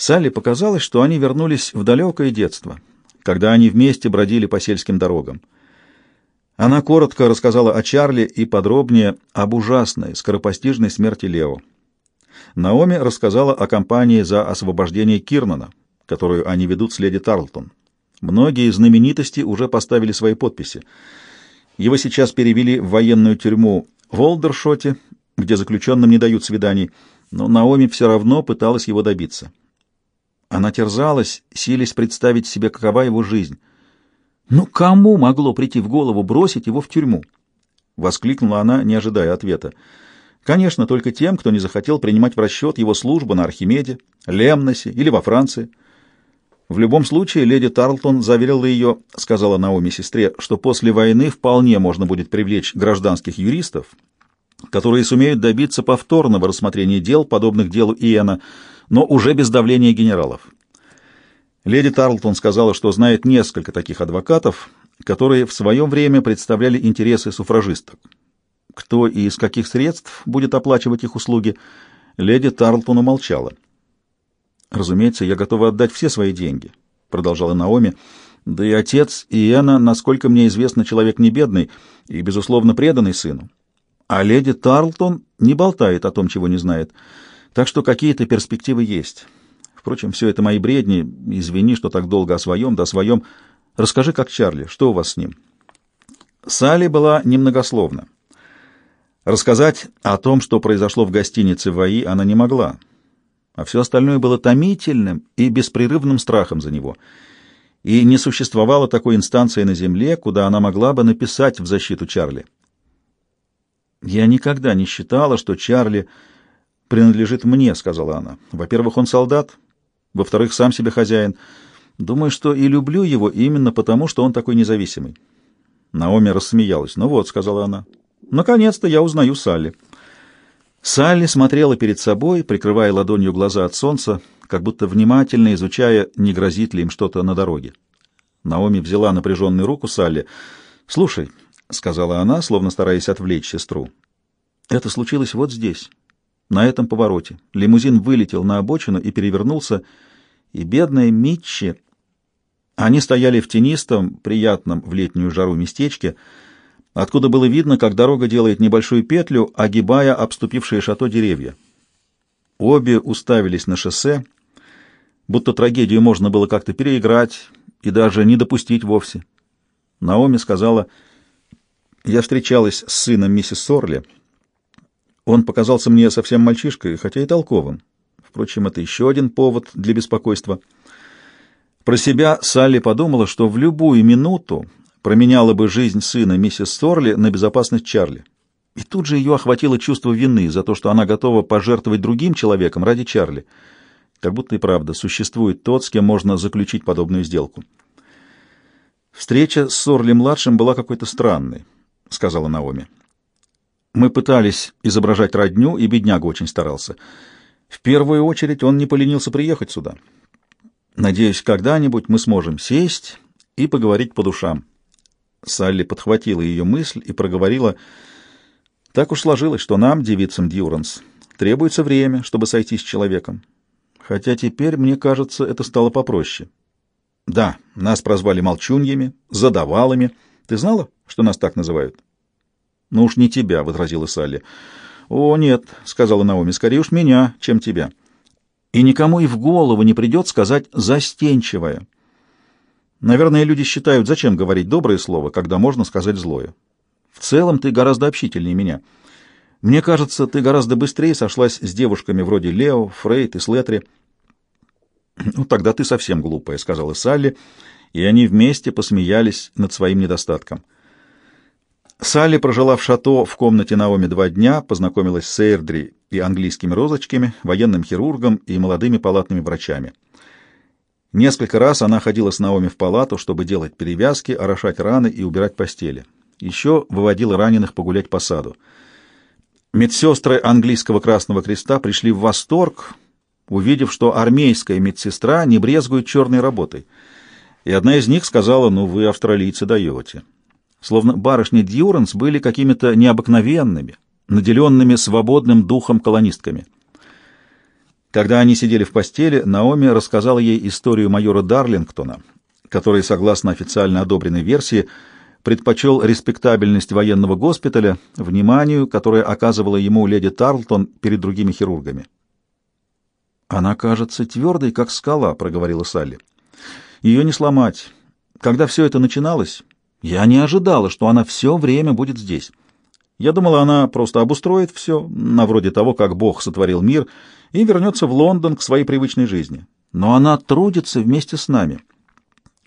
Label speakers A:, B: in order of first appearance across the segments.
A: Салли показалось, что они вернулись в далекое детство, когда они вместе бродили по сельским дорогам. Она коротко рассказала о Чарли и подробнее об ужасной, скоропостижной смерти Лео. Наоми рассказала о кампании за освобождение Кирнана, которую они ведут с леди Тарлтон. Многие знаменитости уже поставили свои подписи. Его сейчас перевели в военную тюрьму в Олдершоте, где заключенным не дают свиданий, но Наоми все равно пыталась его добиться. Она терзалась, силясь представить себе, какова его жизнь. Ну кому могло прийти в голову бросить его в тюрьму? Воскликнула она, не ожидая ответа. Конечно, только тем, кто не захотел принимать в расчет его службу на Архимеде, Лемносе или во Франции. В любом случае, леди Тарлтон заверила ее, сказала Наоми сестре, что после войны вполне можно будет привлечь гражданских юристов, которые сумеют добиться повторного рассмотрения дел, подобных делу Иэна, но уже без давления генералов. Леди Тарлтон сказала, что знает несколько таких адвокатов, которые в свое время представляли интересы суфражисток. Кто и из каких средств будет оплачивать их услуги, леди Тарлтон умолчала. «Разумеется, я готова отдать все свои деньги», — продолжала Наоми. «Да и отец Иэна, насколько мне известно, человек не бедный и, безусловно, преданный сыну. А леди Тарлтон не болтает о том, чего не знает, так что какие-то перспективы есть». Впрочем, все это мои бредни. Извини, что так долго о своем, да о своем. Расскажи, как Чарли, что у вас с ним?» Салли была немногословна. Рассказать о том, что произошло в гостинице ВАИ, она не могла, а все остальное было томительным и беспрерывным страхом за него. И не существовало такой инстанции на земле, куда она могла бы написать в защиту Чарли. Я никогда не считала, что Чарли принадлежит мне, — сказала она. Во-первых, он солдат, во-вторых, сам себе хозяин. Думаю, что и люблю его именно потому, что он такой независимый. Наоми рассмеялась. «Ну вот», — сказала она, — «наконец-то я узнаю Салли». Салли смотрела перед собой, прикрывая ладонью глаза от солнца, как будто внимательно изучая, не грозит ли им что-то на дороге. Наоми взяла напряженную руку Салли. «Слушай», — сказала она, словно стараясь отвлечь сестру, — «это случилось вот здесь, на этом повороте. Лимузин вылетел на обочину и перевернулся, и бедная Митчи... Они стояли в тенистом, приятном в летнюю жару местечке, откуда было видно, как дорога делает небольшую петлю, огибая обступившие шато деревья. Обе уставились на шоссе, будто трагедию можно было как-то переиграть и даже не допустить вовсе. Наоми сказала, «Я встречалась с сыном миссис Сорли». Он показался мне совсем мальчишкой, хотя и толковым. Впрочем, это еще один повод для беспокойства. Про себя Салли подумала, что в любую минуту променяла бы жизнь сына миссис Сорли на безопасность Чарли. И тут же ее охватило чувство вины за то, что она готова пожертвовать другим человеком ради Чарли. Как будто и правда существует тот, с кем можно заключить подобную сделку. «Встреча с Сорли-младшим была какой-то странной», — сказала Наоми. Мы пытались изображать родню, и бедняга очень старался. В первую очередь он не поленился приехать сюда. Надеюсь, когда-нибудь мы сможем сесть и поговорить по душам. Салли подхватила ее мысль и проговорила, «Так уж сложилось, что нам, девицам Дьюранс, требуется время, чтобы сойти с человеком. Хотя теперь, мне кажется, это стало попроще. Да, нас прозвали молчуньями, задавалами. Ты знала, что нас так называют?» «Ну уж не тебя», — возразила Салли. «О, нет», — сказала Наоми, — «скорее уж меня, чем тебя». И никому и в голову не придет сказать «застенчивая». Наверное, люди считают, зачем говорить доброе слово, когда можно сказать злое. В целом ты гораздо общительнее меня. Мне кажется, ты гораздо быстрее сошлась с девушками вроде Лео, Фрейд и Слетри. «Ну, тогда ты совсем глупая», — сказала Салли, и они вместе посмеялись над своим недостатком. Салли прожила в шато в комнате Наоми два дня, познакомилась с Эйрдри и английскими розочками, военным хирургом и молодыми палатными врачами. Несколько раз она ходила с Наоми в палату, чтобы делать перевязки, орошать раны и убирать постели. Еще выводила раненых погулять по саду. Медсестры английского Красного Креста пришли в восторг, увидев, что армейская медсестра не брезгует черной работой. И одна из них сказала, ну вы, австралийцы, даете словно барышни Дьюранс были какими-то необыкновенными, наделенными свободным духом колонистками. Когда они сидели в постели, Наоми рассказала ей историю майора Дарлингтона, который, согласно официально одобренной версии, предпочел респектабельность военного госпиталя вниманию, которое оказывала ему леди Тарлтон перед другими хирургами. «Она кажется твердой, как скала», — проговорила Салли. «Ее не сломать. Когда все это начиналось, я не ожидала, что она все время будет здесь. Я думала, она просто обустроит все, на вроде того, как Бог сотворил мир, и вернется в Лондон к своей привычной жизни. Но она трудится вместе с нами.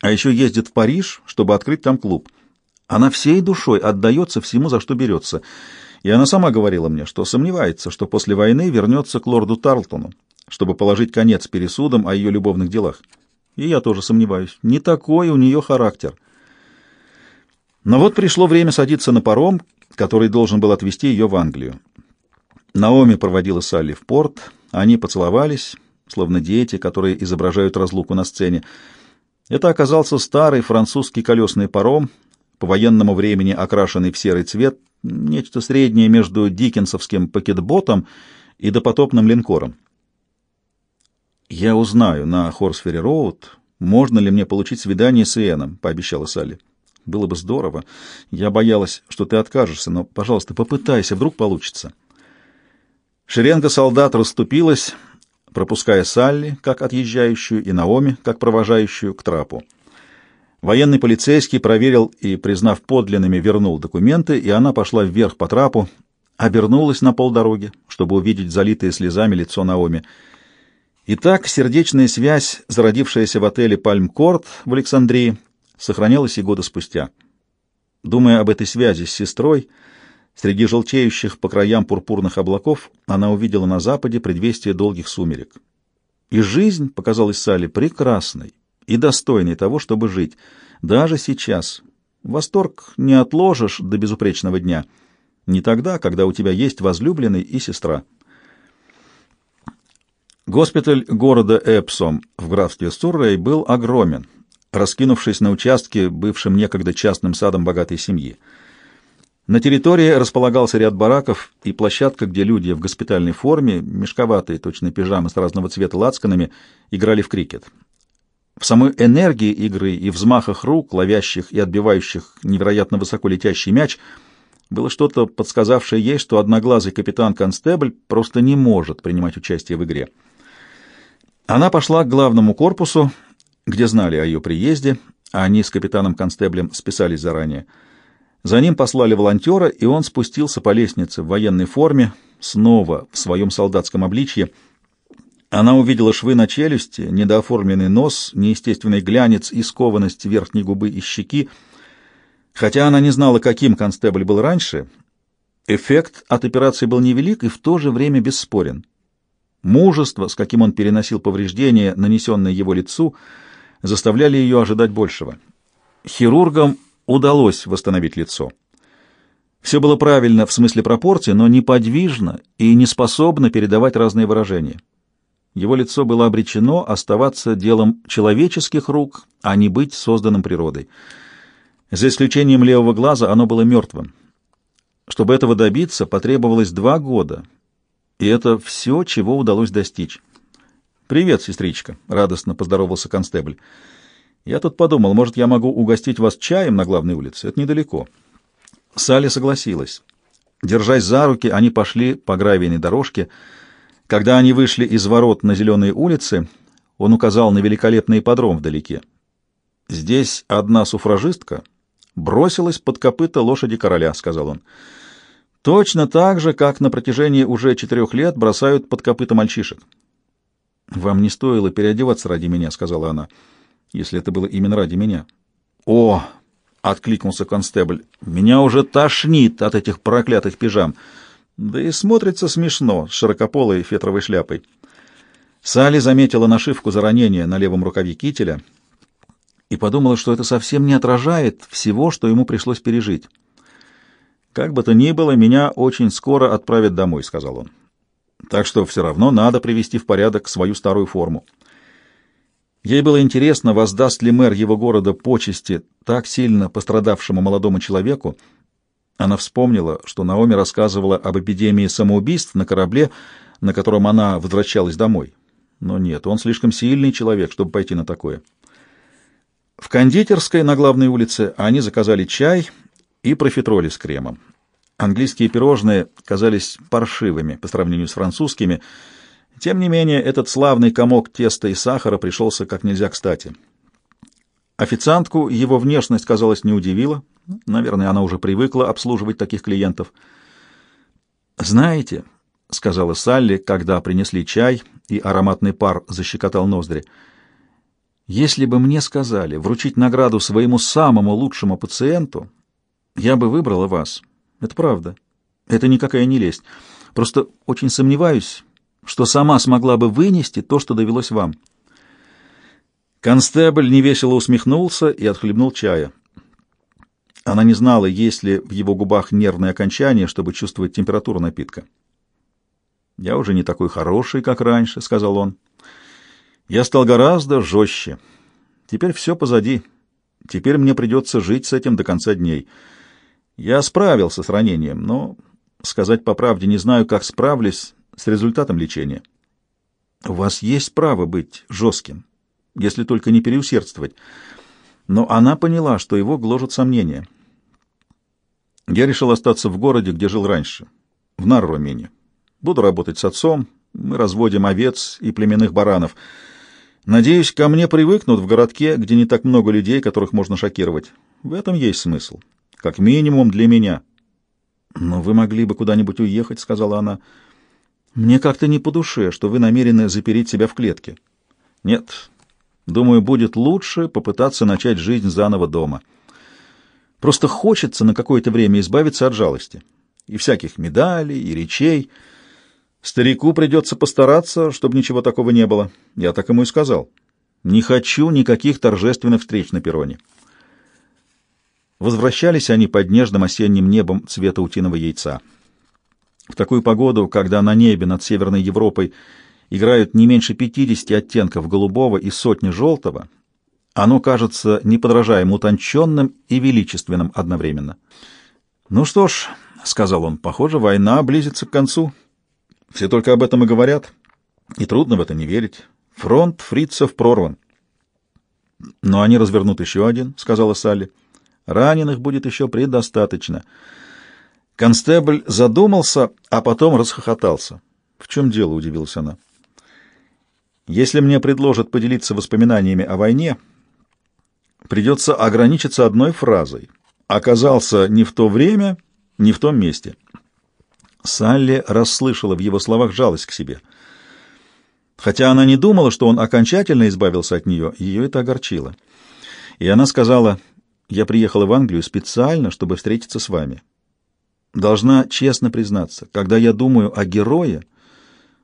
A: А еще ездит в Париж, чтобы открыть там клуб. Она всей душой отдается всему, за что берется. И она сама говорила мне, что сомневается, что после войны вернется к лорду Тарлтону, чтобы положить конец пересудам о ее любовных делах. И я тоже сомневаюсь. Не такой у нее характер. Но вот пришло время садиться на паром, который должен был отвезти ее в Англию. Наоми проводила Салли в порт, они поцеловались, словно дети, которые изображают разлуку на сцене. Это оказался старый французский колесный паром, по военному времени окрашенный в серый цвет, нечто среднее между диккенсовским пакетботом и допотопным линкором. «Я узнаю на Хорсферри-Роуд, можно ли мне получить свидание с Иэном», — пообещала Салли. «Было бы здорово. Я боялась, что ты откажешься, но, пожалуйста, попытайся, вдруг получится». Шеренга солдат расступилась, пропуская Салли, как отъезжающую, и Наоми, как провожающую, к трапу. Военный полицейский проверил и, признав подлинными, вернул документы, и она пошла вверх по трапу, обернулась на полдороги, чтобы увидеть залитое слезами лицо Наоми — Итак, сердечная связь, зародившаяся в отеле «Пальм-Корт» в Александрии, сохранялась и года спустя. Думая об этой связи с сестрой, среди желтеющих по краям пурпурных облаков она увидела на западе предвестие долгих сумерек. И жизнь показалась Салли прекрасной и достойной того, чтобы жить, даже сейчас. Восторг не отложишь до безупречного дня, не тогда, когда у тебя есть возлюбленный и сестра. Госпиталь города Эпсом в графстве Суррей был огромен, раскинувшись на участке, бывшем некогда частным садом богатой семьи. На территории располагался ряд бараков и площадка, где люди в госпитальной форме, мешковатые точно пижамы с разного цвета лацканами, играли в крикет. В самой энергии игры и взмахах рук, ловящих и отбивающих невероятно высоко летящий мяч, было что-то, подсказавшее ей, что одноглазый капитан-констебль просто не может принимать участие в игре. Она пошла к главному корпусу, где знали о ее приезде, а они с капитаном-констеблем списались заранее. За ним послали волонтера, и он спустился по лестнице в военной форме, снова в своем солдатском обличье. Она увидела швы на челюсти, недооформленный нос, неестественный глянец и скованность верхней губы и щеки. Хотя она не знала, каким констебль был раньше, эффект от операции был невелик и в то же время бесспорен. Мужество, с каким он переносил повреждения, нанесенные его лицу, заставляли ее ожидать большего. Хирургам удалось восстановить лицо. Все было правильно в смысле пропорции, но неподвижно и не способно передавать разные выражения. Его лицо было обречено оставаться делом человеческих рук, а не быть созданным природой. За исключением левого глаза оно было мертвым. Чтобы этого добиться, потребовалось два года — и это все, чего удалось достичь. «Привет, сестричка», — радостно поздоровался констебль. «Я тут подумал, может, я могу угостить вас чаем на главной улице? Это недалеко». Салли согласилась. Держась за руки, они пошли по гравийной дорожке. Когда они вышли из ворот на зеленые улицы, он указал на великолепный ипподром вдалеке. «Здесь одна суфражистка бросилась под копыта лошади короля», — сказал он. Точно так же, как на протяжении уже четырех лет бросают под копыта мальчишек. «Вам не стоило переодеваться ради меня», — сказала она, — «если это было именно ради меня». «О!» — откликнулся констебль. «Меня уже тошнит от этих проклятых пижам. Да и смотрится смешно с широкополой фетровой шляпой». Салли заметила нашивку за ранение на левом рукаве кителя и подумала, что это совсем не отражает всего, что ему пришлось пережить. «Как бы то ни было, меня очень скоро отправят домой», — сказал он. «Так что все равно надо привести в порядок свою старую форму». Ей было интересно, воздаст ли мэр его города почести так сильно пострадавшему молодому человеку. Она вспомнила, что Наоми рассказывала об эпидемии самоубийств на корабле, на котором она возвращалась домой. Но нет, он слишком сильный человек, чтобы пойти на такое. В кондитерской на главной улице они заказали чай и профитроли с кремом. Английские пирожные казались паршивыми по сравнению с французскими. Тем не менее, этот славный комок теста и сахара пришелся как нельзя кстати. Официантку его внешность, казалось, не удивила. Наверное, она уже привыкла обслуживать таких клиентов. «Знаете», — сказала Салли, когда принесли чай, и ароматный пар защекотал ноздри, — «если бы мне сказали вручить награду своему самому лучшему пациенту, я бы выбрала вас. Это правда. Это никакая не лесть. Просто очень сомневаюсь, что сама смогла бы вынести то, что довелось вам». Констебль невесело усмехнулся и отхлебнул чая. Она не знала, есть ли в его губах нервные окончания, чтобы чувствовать температуру напитка. «Я уже не такой хороший, как раньше», — сказал он. «Я стал гораздо жестче. Теперь все позади. Теперь мне придется жить с этим до конца дней. Я справился с ранением, но, сказать по правде, не знаю, как справлюсь с результатом лечения. У вас есть право быть жестким, если только не переусердствовать. Но она поняла, что его гложут сомнения. Я решил остаться в городе, где жил раньше, в Нарромене. Буду работать с отцом, мы разводим овец и племенных баранов. Надеюсь, ко мне привыкнут в городке, где не так много людей, которых можно шокировать. В этом есть смысл. Как минимум для меня. «Но вы могли бы куда-нибудь уехать», — сказала она. «Мне как-то не по душе, что вы намерены запереть себя в клетке». «Нет, Думаю, будет лучше попытаться начать жизнь заново дома. Просто хочется на какое-то время избавиться от жалости. И всяких медалей, и речей. Старику придется постараться, чтобы ничего такого не было. Я так ему и сказал. Не хочу никаких торжественных встреч на перроне. Возвращались они под нежным осенним небом цвета утиного яйца. В такую погоду, когда на небе над Северной Европой играют не меньше 50 оттенков голубого и сотни желтого, оно кажется неподражаемо утонченным и величественным одновременно. «Ну что ж», — сказал он, — «похоже, война близится к концу. Все только об этом и говорят, и трудно в это не верить. Фронт фрицев прорван». «Но они развернут еще один», — сказала Салли. «Раненых будет еще предостаточно». Констебль задумался, а потом расхохотался. «В чем дело?» — удивилась она. Если мне предложат поделиться воспоминаниями о войне, придется ограничиться одной фразой. Оказался не в то время, не в том месте. Салли расслышала в его словах жалость к себе. Хотя она не думала, что он окончательно избавился от нее, ее это огорчило. И она сказала, «Я приехала в Англию специально, чтобы встретиться с вами. Должна честно признаться, когда я думаю о герое,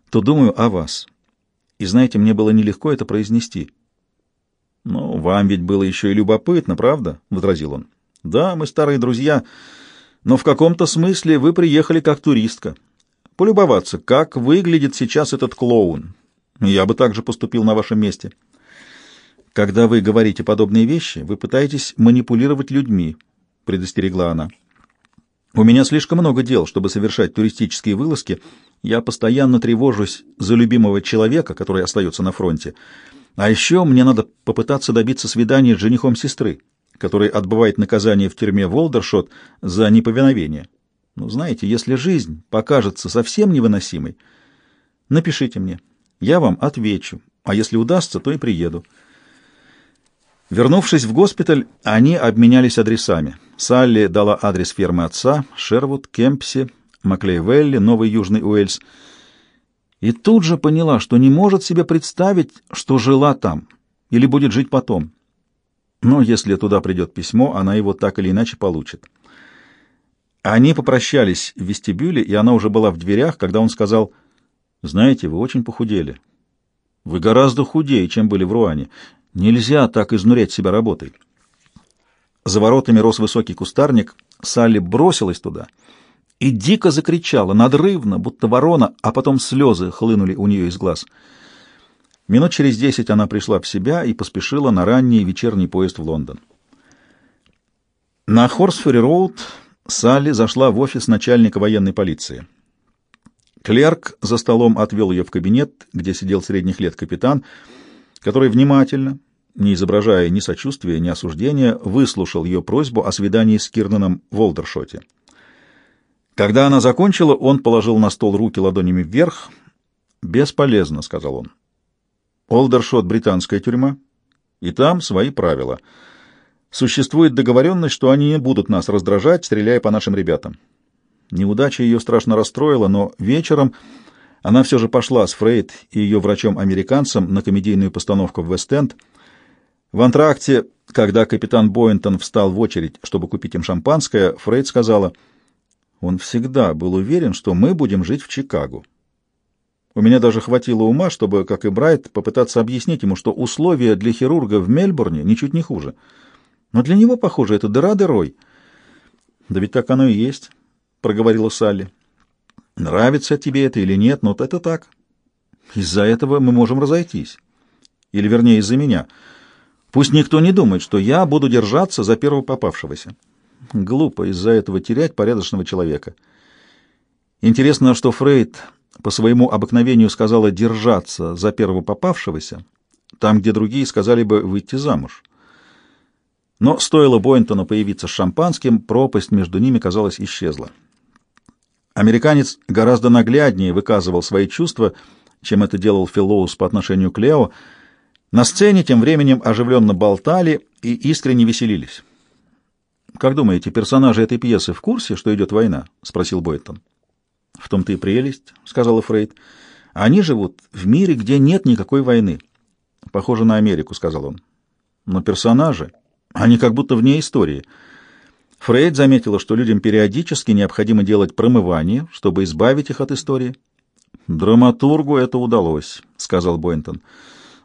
A: то думаю о вас». И знаете, мне было нелегко это произнести. «Ну, вам ведь было еще и любопытно, правда?» — возразил он. «Да, мы старые друзья, но в каком-то смысле вы приехали как туристка. Полюбоваться, как выглядит сейчас этот клоун. Я бы также поступил на вашем месте». «Когда вы говорите подобные вещи, вы пытаетесь манипулировать людьми», — предостерегла она. «У меня слишком много дел, чтобы совершать туристические вылазки, — я постоянно тревожусь за любимого человека, который остается на фронте. А еще мне надо попытаться добиться свидания с женихом сестры, который отбывает наказание в тюрьме Волдершот за неповиновение. Ну, знаете, если жизнь покажется совсем невыносимой, напишите мне. Я вам отвечу, а если удастся, то и приеду. Вернувшись в госпиталь, они обменялись адресами. Салли дала адрес фермы отца, Шервуд, Кемпси, Маклейвелли, Новый Южный Уэльс, и тут же поняла, что не может себе представить, что жила там или будет жить потом. Но если туда придет письмо, она его так или иначе получит. Они попрощались в вестибюле, и она уже была в дверях, когда он сказал, «Знаете, вы очень похудели. Вы гораздо худее, чем были в Руане. Нельзя так изнурять себя работой». За воротами рос высокий кустарник. Салли бросилась туда — и дико закричала, надрывно, будто ворона, а потом слезы хлынули у нее из глаз. Минут через десять она пришла в себя и поспешила на ранний вечерний поезд в Лондон. На Хорсфери-Роуд Салли зашла в офис начальника военной полиции. Клерк за столом отвел ее в кабинет, где сидел средних лет капитан, который внимательно, не изображая ни сочувствия, ни осуждения, выслушал ее просьбу о свидании с Кирнаном в Олдершоте. Когда она закончила, он положил на стол руки ладонями вверх. «Бесполезно», — сказал он. «Олдершот — британская тюрьма, и там свои правила. Существует договоренность, что они не будут нас раздражать, стреляя по нашим ребятам». Неудача ее страшно расстроила, но вечером она все же пошла с Фрейд и ее врачом-американцем на комедийную постановку в Вест-Энд. В антракте, когда капитан Боинтон встал в очередь, чтобы купить им шампанское, Фрейд сказала — он всегда был уверен, что мы будем жить в Чикаго. У меня даже хватило ума, чтобы, как и Брайт, попытаться объяснить ему, что условия для хирурга в Мельбурне ничуть не хуже. Но для него, похоже, это дыра дырой. «Да ведь так оно и есть», — проговорила Салли. «Нравится тебе это или нет, но это так. Из-за этого мы можем разойтись. Или, вернее, из-за меня. Пусть никто не думает, что я буду держаться за первого попавшегося. Глупо из-за этого терять порядочного человека. Интересно, что Фрейд по своему обыкновению сказала держаться за первого попавшегося, там, где другие сказали бы выйти замуж. Но стоило Бойнтону появиться с шампанским, пропасть между ними, казалось, исчезла. Американец гораздо нагляднее выказывал свои чувства, чем это делал Филлоус по отношению к Лео. На сцене тем временем оживленно болтали и искренне веселились. «Как думаете, персонажи этой пьесы в курсе, что идет война?» — спросил Бойтон. «В том-то и прелесть», — сказала Фрейд. «Они живут в мире, где нет никакой войны». «Похоже на Америку», — сказал он. «Но персонажи, они как будто вне истории». Фрейд заметила, что людям периодически необходимо делать промывание, чтобы избавить их от истории. «Драматургу это удалось», — сказал Бойнтон.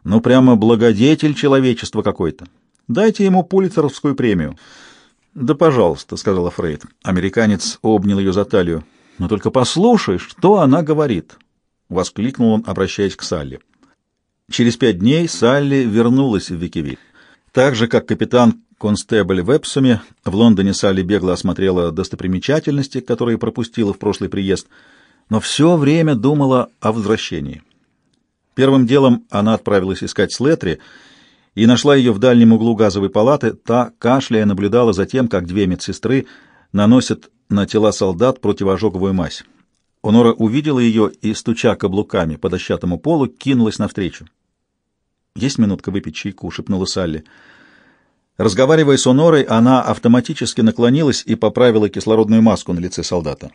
A: «Ну, прямо благодетель человечества какой-то. Дайте ему Пулитцеровскую премию». «Да, пожалуйста», — сказала Фрейд. Американец обнял ее за талию. «Но только послушай, что она говорит», — воскликнул он, обращаясь к Салли. Через пять дней Салли вернулась в Викивиль. Так же, как капитан Констебль в Эпсуме, в Лондоне Салли бегло осмотрела достопримечательности, которые пропустила в прошлый приезд, но все время думала о возвращении. Первым делом она отправилась искать Слетри — и нашла ее в дальнем углу газовой палаты. Та, кашляя, наблюдала за тем, как две медсестры наносят на тела солдат противоожоговую мазь. Онора увидела ее и, стуча каблуками по дощатому полу, кинулась навстречу. «Есть минутка выпить чайку», — шепнула Салли. Разговаривая с Онорой, она автоматически наклонилась и поправила кислородную маску на лице солдата.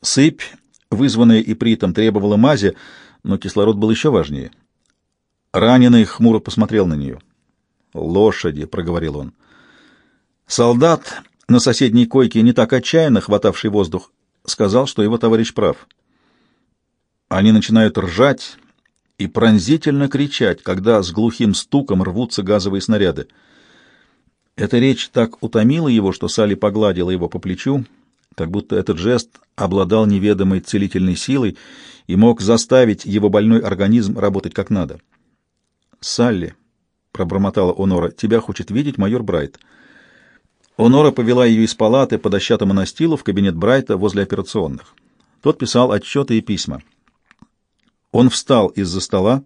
A: Сыпь, вызванная ипритом, требовала мази, но кислород был еще важнее — Раненый хмуро посмотрел на нее. «Лошади», — проговорил он. Солдат на соседней койке, не так отчаянно хватавший воздух, сказал, что его товарищ прав. Они начинают ржать и пронзительно кричать, когда с глухим стуком рвутся газовые снаряды. Эта речь так утомила его, что Салли погладила его по плечу, как будто этот жест обладал неведомой целительной силой и мог заставить его больной организм работать как надо. Салли, — пробормотала Онора, — тебя хочет видеть майор Брайт. Онора повела ее из палаты по дощатому настилу в кабинет Брайта возле операционных. Тот писал отчеты и письма. Он встал из-за стола,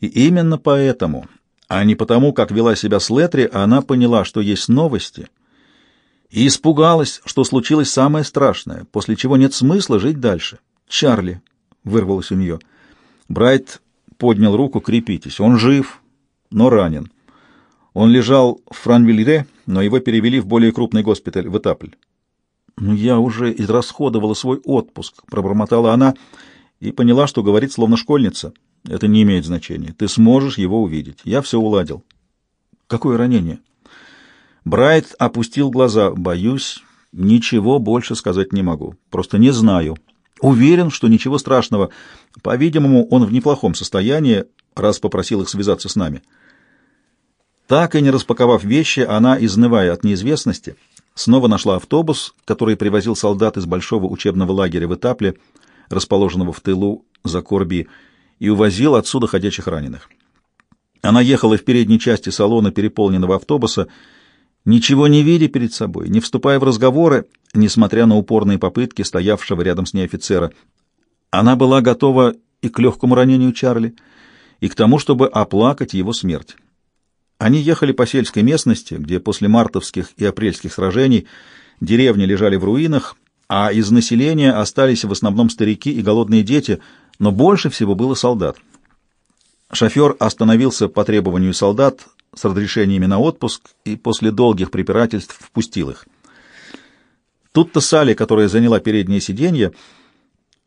A: и именно поэтому, а не потому, как вела себя Слетри, она поняла, что есть новости, и испугалась, что случилось самое страшное, после чего нет смысла жить дальше. «Чарли!» — вырвалось у нее. Брайт поднял руку, крепитесь. Он жив, но ранен. Он лежал в Франвильре, но его перевели в более крупный госпиталь, в Этапль. «Ну, я уже израсходовала свой отпуск», — пробормотала она и поняла, что говорит словно школьница. «Это не имеет значения. Ты сможешь его увидеть. Я все уладил». «Какое ранение?» Брайт опустил глаза. «Боюсь, ничего больше сказать не могу. Просто не знаю». Уверен, что ничего страшного. По-видимому, он в неплохом состоянии, раз попросил их связаться с нами. Так и не распаковав вещи, она, изнывая от неизвестности, снова нашла автобус, который привозил солдат из большого учебного лагеря в Этапле, расположенного в тылу за Корби, и увозил отсюда ходячих раненых. Она ехала в передней части салона переполненного автобуса, ничего не видя перед собой, не вступая в разговоры, несмотря на упорные попытки стоявшего рядом с ней офицера. Она была готова и к легкому ранению Чарли, и к тому, чтобы оплакать его смерть. Они ехали по сельской местности, где после мартовских и апрельских сражений деревни лежали в руинах, а из населения остались в основном старики и голодные дети, но больше всего было солдат. Шофер остановился по требованию солдат с разрешениями на отпуск и после долгих препирательств впустил их. Тут-то Салли, которая заняла переднее сиденье,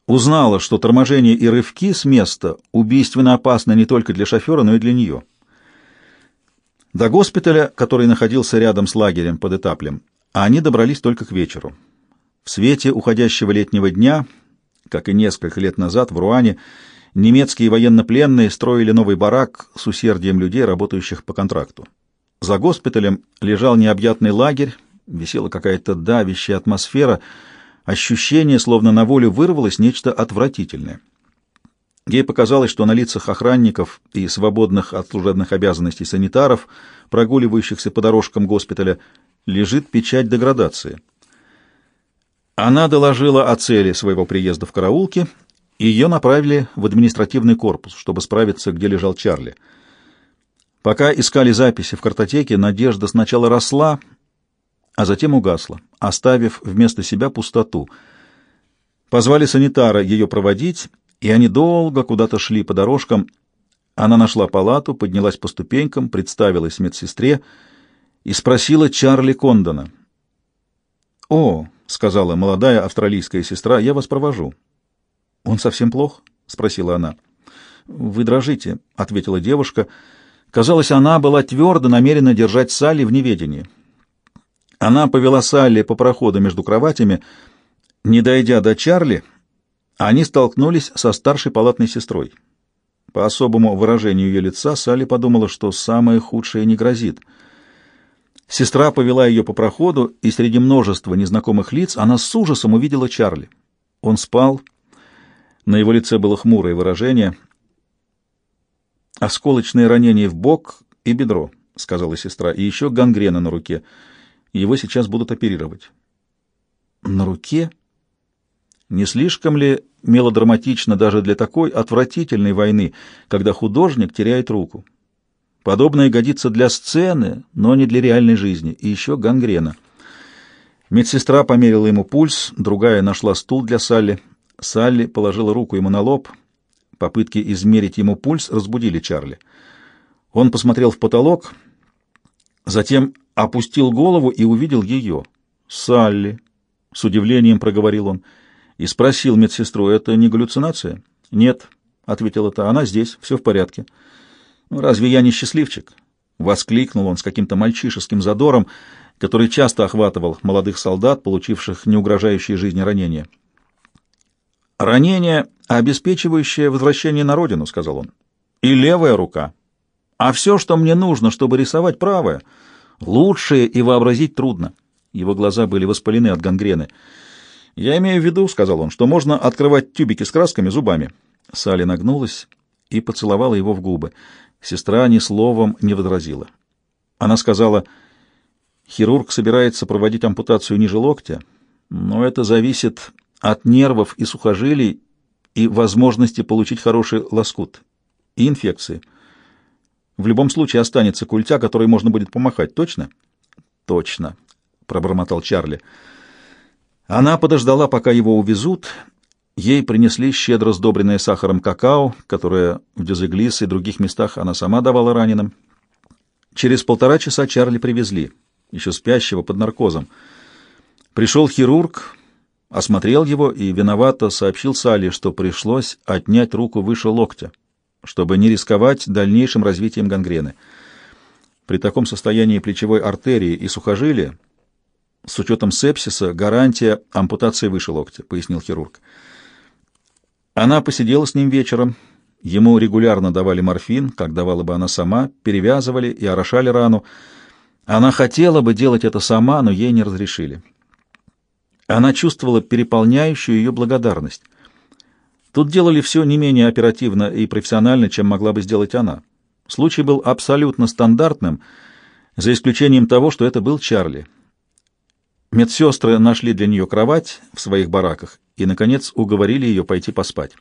A: узнала, что торможение и рывки с места убийственно опасны не только для шофера, но и для нее. До госпиталя, который находился рядом с лагерем под Этаплем, они добрались только к вечеру. В свете уходящего летнего дня, как и несколько лет назад в Руане, немецкие военнопленные строили новый барак с усердием людей, работающих по контракту. За госпиталем лежал необъятный лагерь, висела какая-то давящая атмосфера, ощущение, словно на волю вырвалось нечто отвратительное. Ей показалось, что на лицах охранников и свободных от служебных обязанностей санитаров, прогуливающихся по дорожкам госпиталя, лежит печать деградации. Она доложила о цели своего приезда в караулке, и ее направили в административный корпус, чтобы справиться, где лежал Чарли. Пока искали записи в картотеке, надежда сначала росла, а затем угасла, оставив вместо себя пустоту. Позвали санитара ее проводить, и они долго куда-то шли по дорожкам. Она нашла палату, поднялась по ступенькам, представилась медсестре и спросила Чарли Кондона. «О», — сказала молодая австралийская сестра, — «я вас провожу». «Он совсем плох?» — спросила она. «Вы дрожите», — ответила девушка. Казалось, она была твердо намерена держать Салли в неведении. Она повела Салли по проходу между кроватями. Не дойдя до Чарли, они столкнулись со старшей палатной сестрой. По особому выражению ее лица Салли подумала, что самое худшее не грозит. Сестра повела ее по проходу, и среди множества незнакомых лиц она с ужасом увидела Чарли. Он спал. На его лице было хмурое выражение. «Осколочное ранение в бок и бедро», — сказала сестра, — «и еще гангрена на руке». Его сейчас будут оперировать. На руке? Не слишком ли мелодраматично даже для такой отвратительной войны, когда художник теряет руку? Подобное годится для сцены, но не для реальной жизни. И еще гангрена. Медсестра померила ему пульс, другая нашла стул для Салли. Салли положила руку ему на лоб. Попытки измерить ему пульс разбудили Чарли. Он посмотрел в потолок, затем опустил голову и увидел ее. «Салли», — с удивлением проговорил он, и спросил медсестру, «это не галлюцинация?» «Нет», — ответила та, — «она здесь, все в порядке». «Ну, «Разве я не счастливчик?» — воскликнул он с каким-то мальчишеским задором, который часто охватывал молодых солдат, получивших неугрожающие жизни ранения. «Ранение, обеспечивающее возвращение на родину», — сказал он, — «и левая рука. А все, что мне нужно, чтобы рисовать правая — Лучшее и вообразить трудно. Его глаза были воспалены от гангрены. «Я имею в виду, — сказал он, — что можно открывать тюбики с красками зубами». Салли нагнулась и поцеловала его в губы. Сестра ни словом не возразила. Она сказала, «Хирург собирается проводить ампутацию ниже локтя, но это зависит от нервов и сухожилий и возможности получить хороший лоскут и инфекции». В любом случае останется культя, которой можно будет помахать. Точно? Точно, пробормотал Чарли. Она подождала, пока его увезут. Ей принесли щедро сдобренное сахаром какао, которое в Дюзеглис и других местах она сама давала раненым. Через полтора часа Чарли привезли, еще спящего под наркозом. Пришел хирург, осмотрел его и виновато сообщил Салли, что пришлось отнять руку выше локтя чтобы не рисковать дальнейшим развитием гангрены. При таком состоянии плечевой артерии и сухожилия, с учетом сепсиса, гарантия ампутации выше локтя, пояснил хирург. Она посидела с ним вечером. Ему регулярно давали морфин, как давала бы она сама, перевязывали и орошали рану. Она хотела бы делать это сама, но ей не разрешили. Она чувствовала переполняющую ее благодарность. Тут делали все не менее оперативно и профессионально, чем могла бы сделать она. Случай был абсолютно стандартным, за исключением того, что это был Чарли. Медсестры нашли для нее кровать в своих бараках и, наконец, уговорили ее пойти поспать.